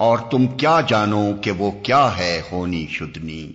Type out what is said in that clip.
اور تم کیا جانو کہ وہ کیا ہے ہونی شدنی؟